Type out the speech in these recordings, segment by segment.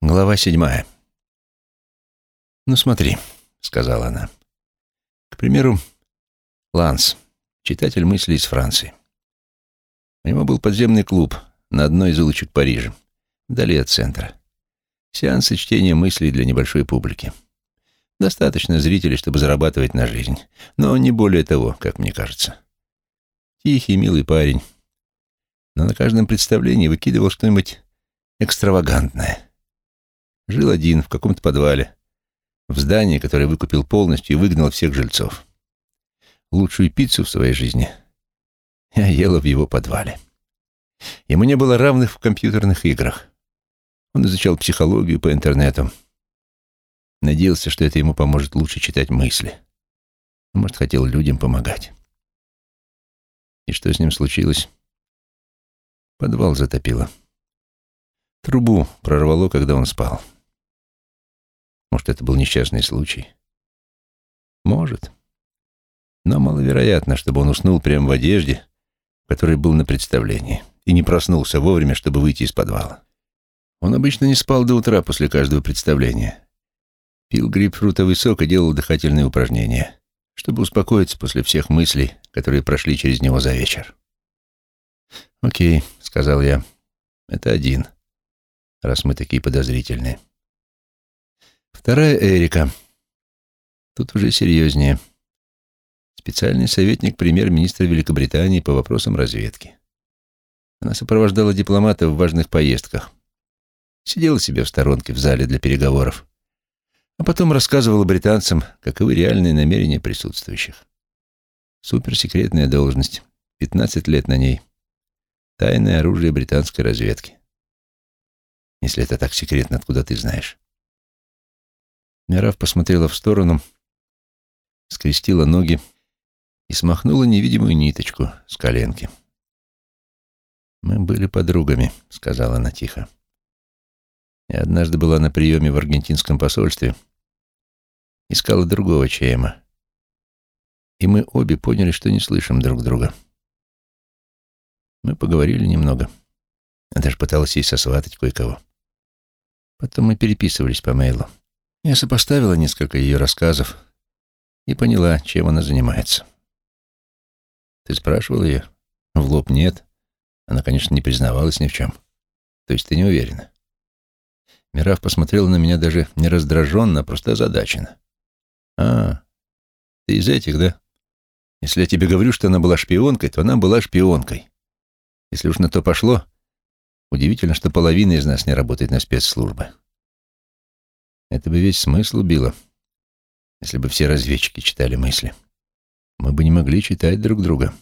Глава седьмая. «Ну смотри», — сказала она. «К примеру, Ланс, читатель мыслей из Франции. У него был подземный клуб на одной из улочек Парижа, вдали от центра. Сеансы чтения мыслей для небольшой публики. Достаточно зрителей, чтобы зарабатывать на жизнь, но не более того, как мне кажется. Тихий, милый парень, но на каждом представлении выкидывал что-нибудь экстравагантное. Жил один в каком-то подвале, в здании, которое выкупил полностью и выгнал всех жильцов. Лучшую пиццу в своей жизни я ела в его подвале. Ему не было равных в компьютерных играх. Он изучал психологию по интернету. Надеялся, что это ему поможет лучше читать мысли. Может, хотел людям помогать. И что с ним случилось? Подвал затопило. Трубу прорвало, когда он спал. Может, это был несчастный случай? Может. Но маловероятно, чтобы он уснул прямо в одежде, в которой был на представлении, и не проснулся вовремя, чтобы выйти из подвала. Он обычно не спал до утра после каждого представления. Пил грейпфрутовый сок и делал дыхательные упражнения, чтобы успокоиться после всех мыслей, которые прошли через него за вечер. «Окей», — сказал я, — «это один, раз мы такие подозрительные». Вторая Эрика. Тут уже серьезнее. Специальный советник премьер-министра Великобритании по вопросам разведки. Она сопровождала дипломата в важных поездках. Сидела себе в сторонке в зале для переговоров. А потом рассказывала британцам, каковы реальные намерения присутствующих. Суперсекретная должность. 15 лет на ней. Тайное оружие британской разведки. Если это так секретно, откуда ты знаешь? Мирав посмотрела в сторону, скрестила ноги и смахнула невидимую ниточку с коленки. «Мы были подругами», — сказала она тихо. Я однажды была на приеме в аргентинском посольстве, искала другого Чейма, и мы обе поняли, что не слышим друг друга. Мы поговорили немного. Я даже пыталась ей сосватать кое-кого. Потом мы переписывались по мейлу. Я сопоставила несколько ее рассказов и поняла, чем она занимается. Ты спрашивал ее? В лоб нет. Она, конечно, не признавалась ни в чем. То есть ты не уверена? Мираф посмотрела на меня даже не раздраженно, а просто озадаченно. А, ты из этих, да? Если я тебе говорю, что она была шпионкой, то она была шпионкой. Если уж на то пошло, удивительно, что половина из нас не работает на спецслужбы. Это бы весь смысл убило, если бы все разведчики читали мысли. Мы бы не могли читать друг друга.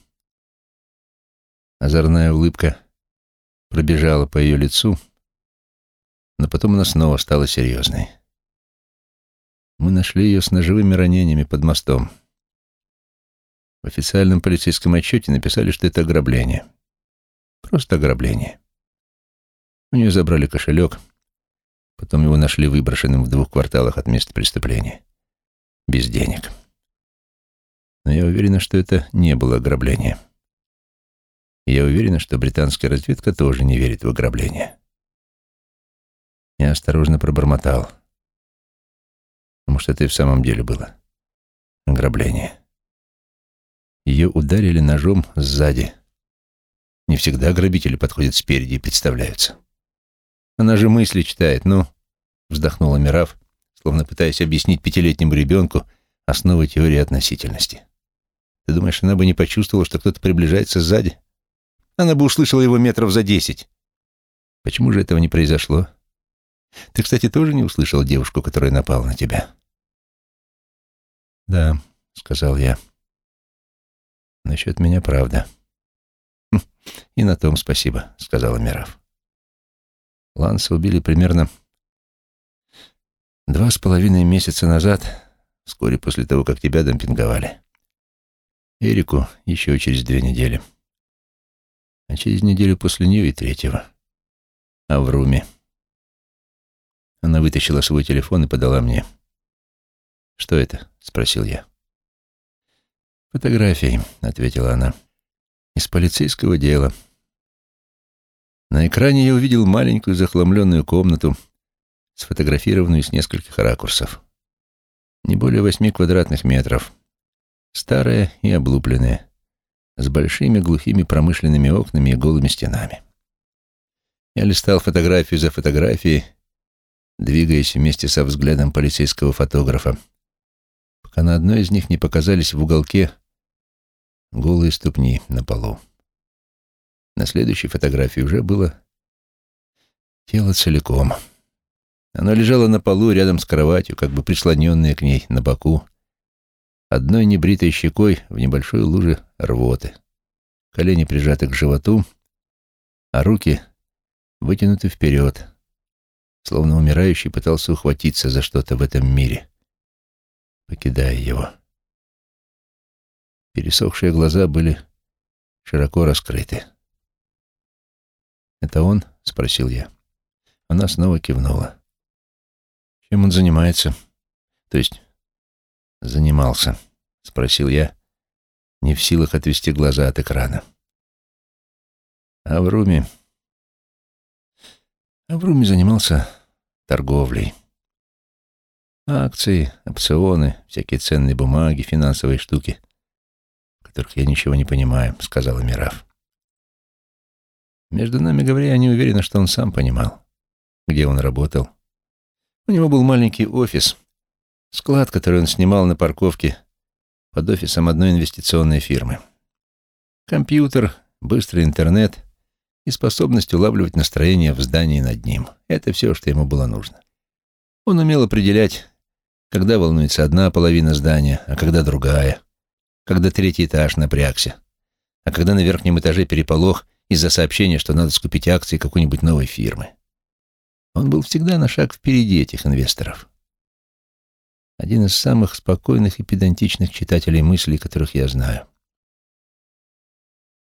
Озорная улыбка пробежала по ее лицу, но потом она снова стала серьезной. Мы нашли ее с ножевыми ранениями под мостом. В официальном полицейском отчете написали, что это ограбление. Просто ограбление. У нее забрали кошелек — Потом его нашли выброшенным в двух кварталах от места преступления. Без денег. Но я уверена, что это не было ограбление. И я уверена, что британская разведка тоже не верит в ограбление. Я осторожно пробормотал. Может, это и в самом деле было ограбление. Ее ударили ножом сзади. Не всегда грабители подходят спереди и представляются. Она же мысли читает, ну, вздохнула Мираф, словно пытаясь объяснить пятилетнему ребенку основы теории относительности. Ты думаешь, она бы не почувствовала, что кто-то приближается сзади? Она бы услышала его метров за десять. Почему же этого не произошло? Ты, кстати, тоже не услышал девушку, которая напала на тебя? Да, сказал я. Насчет меня правда. Хм, и на том спасибо, сказала Мираф. Ланса убили примерно два с половиной месяца назад, вскоре после того, как тебя демпинговали. Эрику еще через две недели. А через неделю после нее и третьего. А в руме. Она вытащила свой телефон и подала мне. «Что это?» — спросил я. «Фотографии», — ответила она. «Из полицейского дела». На экране я увидел маленькую захламленную комнату сфотографированную с нескольких ракурсов. Не более восьми квадратных метров. Старая и облупленная, с большими глухими промышленными окнами и голыми стенами. Я листал фотографию за фотографией, двигаясь вместе со взглядом полицейского фотографа, пока на одной из них не показались в уголке голые ступни на полу. На следующей фотографии уже было тело целиком. Оно лежало на полу рядом с кроватью, как бы прислоненное к ней на боку, одной небритой щекой в небольшой луже рвоты, колени прижаты к животу, а руки вытянуты вперед, словно умирающий пытался ухватиться за что-то в этом мире, покидая его. Пересохшие глаза были широко раскрыты. «Это он?» — спросил я. Она снова кивнула. «Чем он занимается?» «То есть занимался?» — спросил я, не в силах отвести глаза от экрана. А. А в Руме занимался торговлей. Акции, опционы, всякие ценные бумаги, финансовые штуки которых я ничего не понимаю», — сказала Мираф. Между нами говоря, я не уверена, что он сам понимал, где он работал. У него был маленький офис, склад, который он снимал на парковке под офисом одной инвестиционной фирмы. Компьютер, быстрый интернет и способность улавливать настроение в здании над ним — это все, что ему было нужно. Он умел определять, когда волнуется одна половина здания, а когда другая — когда третий этаж напрягся, а когда на верхнем этаже переполох из-за сообщения, что надо скупить акции какой-нибудь новой фирмы. Он был всегда на шаг впереди этих инвесторов. Один из самых спокойных и педантичных читателей мыслей, которых я знаю.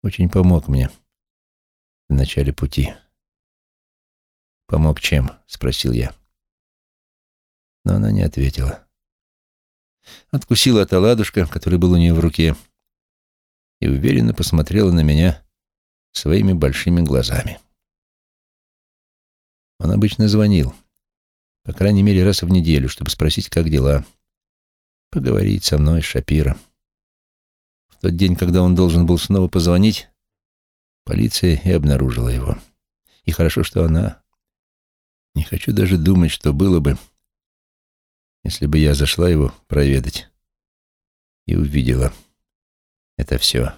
Очень помог мне в начале пути. «Помог чем?» — спросил я. Но она не ответила откусила от оладушка, который был у нее в руке, и уверенно посмотрела на меня своими большими глазами. Он обычно звонил, по крайней мере, раз в неделю, чтобы спросить, как дела, поговорить со мной, Шапира. В тот день, когда он должен был снова позвонить, полиция и обнаружила его. И хорошо, что она... Не хочу даже думать, что было бы, если бы я зашла его проведать и увидела это все.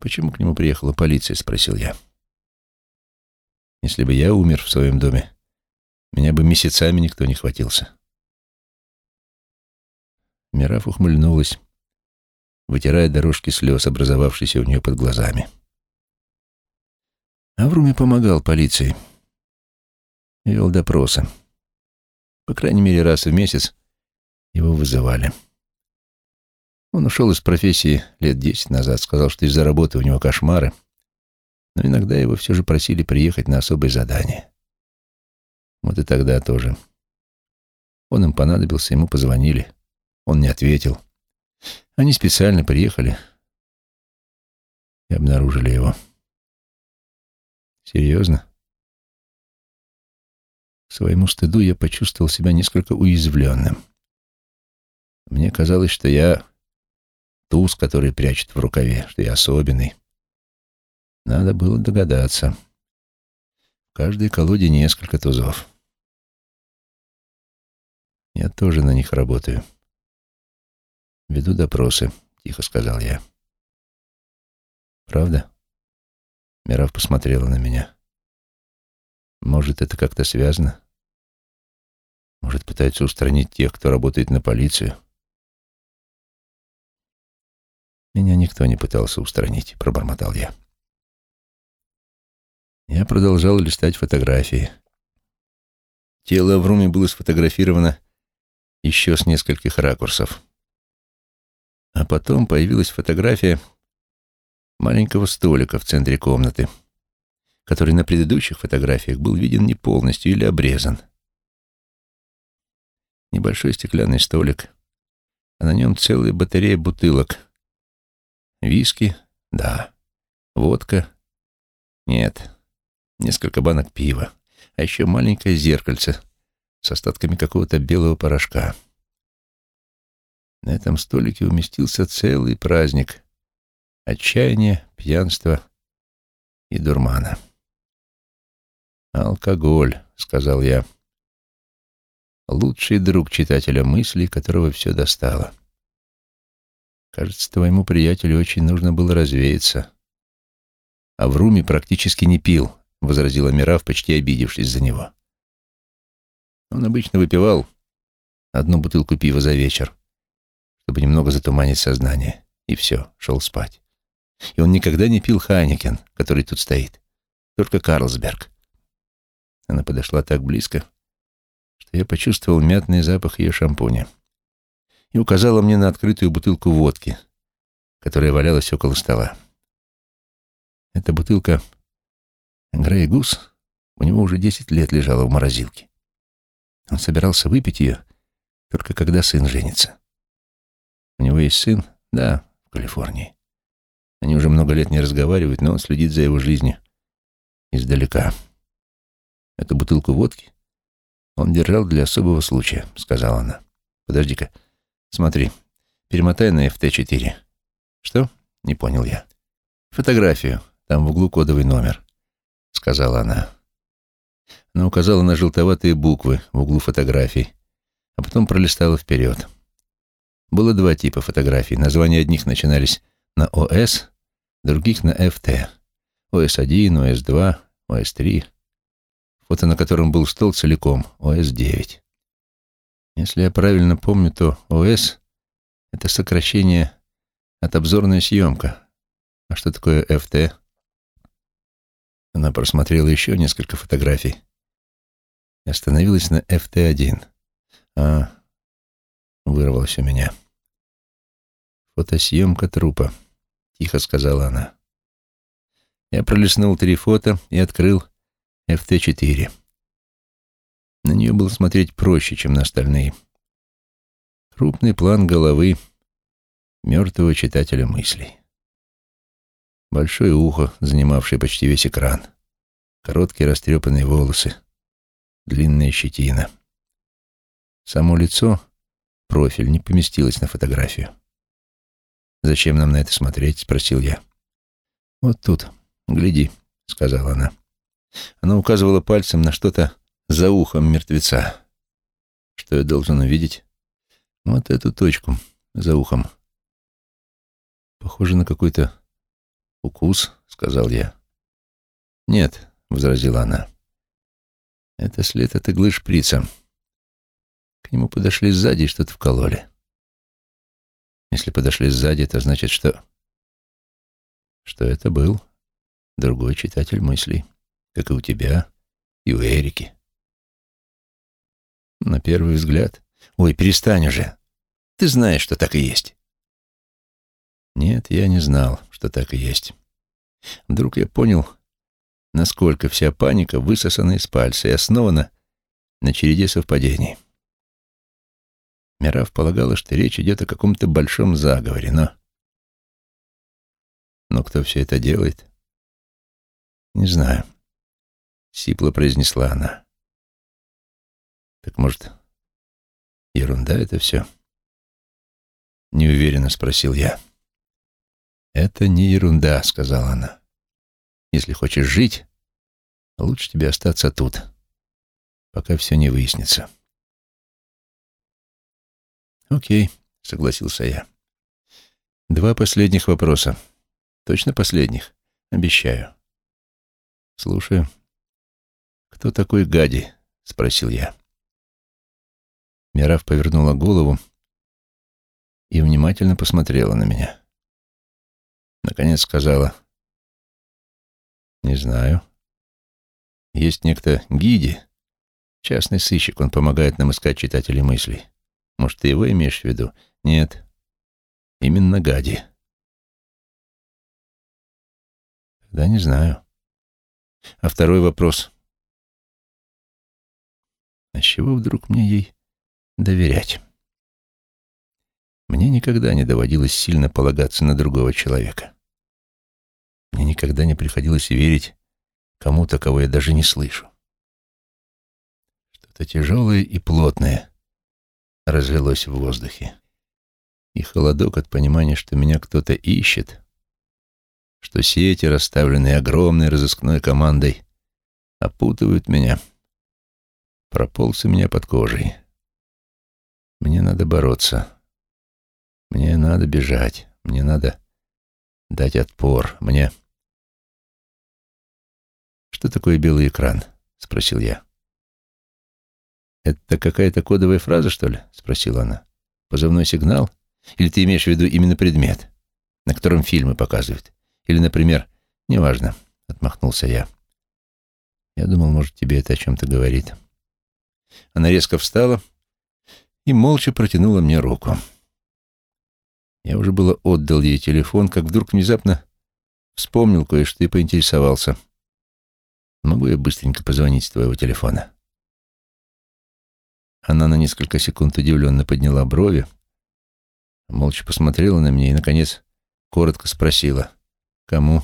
«Почему к нему приехала полиция?» — спросил я. «Если бы я умер в своем доме, меня бы месяцами никто не хватился». Мираф ухмыльнулась, вытирая дорожки слез, образовавшиеся у нее под глазами. Авруми помогал полиции. Вел допросы. По крайней мере, раз в месяц его вызывали. Он ушел из профессии лет десять назад, сказал, что из-за работы у него кошмары, но иногда его все же просили приехать на особое задание. Вот и тогда тоже. Он им понадобился, ему позвонили. Он не ответил. Они специально приехали и обнаружили его. Серьезно? К своему стыду я почувствовал себя несколько уязвленным. Мне казалось, что я туз, который прячет в рукаве, что я особенный. Надо было догадаться. В каждой колоде несколько тузов. Я тоже на них работаю. Веду допросы, тихо сказал я. Правда? Мирав посмотрела на меня. Может, это как-то связано? Может, пытаются устранить тех, кто работает на полицию? Меня никто не пытался устранить, пробормотал я. Я продолжал листать фотографии. Тело в руме было сфотографировано еще с нескольких ракурсов. А потом появилась фотография маленького столика в центре комнаты — который на предыдущих фотографиях был виден не полностью или обрезан. Небольшой стеклянный столик, а на нем целая батарея бутылок. Виски? Да. Водка? Нет. Несколько банок пива. а еще маленькое зеркальце с остатками какого-то белого порошка. На этом столике уместился целый праздник отчаяния, пьянства и дурмана. «Алкоголь», — сказал я, — «лучший друг читателя мыслей, которого все достало. Кажется, твоему приятелю очень нужно было развеяться. А в руме практически не пил», — возразила Мираф, почти обидевшись за него. Он обычно выпивал одну бутылку пива за вечер, чтобы немного затуманить сознание, и все, шел спать. И он никогда не пил Хайникен, который тут стоит, только Карлсберг. Она подошла так близко, что я почувствовал мятный запах ее шампуня и указала мне на открытую бутылку водки, которая валялась около стола. Эта бутылка Грей Гус у него уже десять лет лежала в морозилке. Он собирался выпить ее только когда сын женится. У него есть сын? Да, в Калифорнии. Они уже много лет не разговаривают, но он следит за его жизнью издалека. Эту бутылку водки он держал для особого случая, сказала она. Подожди-ка, смотри, перемотай на FT4. Что? Не понял я. Фотографию, там в углу кодовый номер, сказала она. Она указала на желтоватые буквы в углу фотографий, а потом пролистала вперед. Было два типа фотографий. Названия одних начинались на ОС, других на ФТ. ОС-1, ОС-2, ОС-3 фото на котором был стол целиком, ОС-9. Если я правильно помню, то ОС — это сокращение от обзорная съемка. А что такое ФТ? Она просмотрела еще несколько фотографий и остановилась на ФТ-1. А, вырвалось у меня. «Фотосъемка трупа», — тихо сказала она. Я пролистнул три фото и открыл ФТ-4. На нее было смотреть проще, чем на остальные. Крупный план головы мертвого читателя мыслей. Большое ухо, занимавшее почти весь экран. Короткие растрепанные волосы. Длинная щетина. Само лицо, профиль, не поместилось на фотографию. «Зачем нам на это смотреть?» — спросил я. «Вот тут, гляди», — сказала она. Она указывала пальцем на что-то за ухом мертвеца. Что я должен увидеть? Вот эту точку за ухом. Похоже на какой-то укус, сказал я. Нет, возразила она. Это след от иглы шприца. К нему подошли сзади и что-то вкололи. Если подошли сзади, это значит, что... Что это был другой читатель мыслей как и у тебя, и у Эрики. На первый взгляд... Ой, перестань уже. Ты знаешь, что так и есть. Нет, я не знал, что так и есть. Вдруг я понял, насколько вся паника высосана из пальца и основана на череде совпадений. Мирав полагала, что речь идет о каком-то большом заговоре, но... Но кто все это делает? Не знаю. — сипло произнесла она. «Так, может, ерунда это все?» Неуверенно спросил я. «Это не ерунда», — сказала она. «Если хочешь жить, лучше тебе остаться тут, пока все не выяснится». «Окей», — согласился я. «Два последних вопроса. Точно последних? Обещаю». «Слушаю». «Кто такой Гади?» — спросил я. Мирав повернула голову и внимательно посмотрела на меня. Наконец сказала, «Не знаю. Есть некто Гиди, частный сыщик, он помогает нам искать читателей мыслей. Может, ты его имеешь в виду? Нет. Именно Гади. Да не знаю. А второй вопрос. А с чего вдруг мне ей доверять? Мне никогда не доводилось сильно полагаться на другого человека. Мне никогда не приходилось верить кому-то, кого я даже не слышу. Что-то тяжелое и плотное разлилось в воздухе. И холодок от понимания, что меня кто-то ищет, что сети, расставленные огромной разыскной командой, опутывают меня, прополз у меня под кожей. Мне надо бороться. Мне надо бежать. Мне надо дать отпор. Мне... «Что такое белый экран?» — спросил я. «Это какая-то кодовая фраза, что ли?» — спросила она. «Позывной сигнал? Или ты имеешь в виду именно предмет, на котором фильмы показывают? Или, например, неважно», — отмахнулся я. «Я думал, может, тебе это о чем-то говорит». Она резко встала и молча протянула мне руку. Я уже было отдал ей телефон, как вдруг внезапно вспомнил кое-что и поинтересовался. «Могу я быстренько позвонить с твоего телефона?» Она на несколько секунд удивленно подняла брови, молча посмотрела на меня и, наконец, коротко спросила. «Кому?»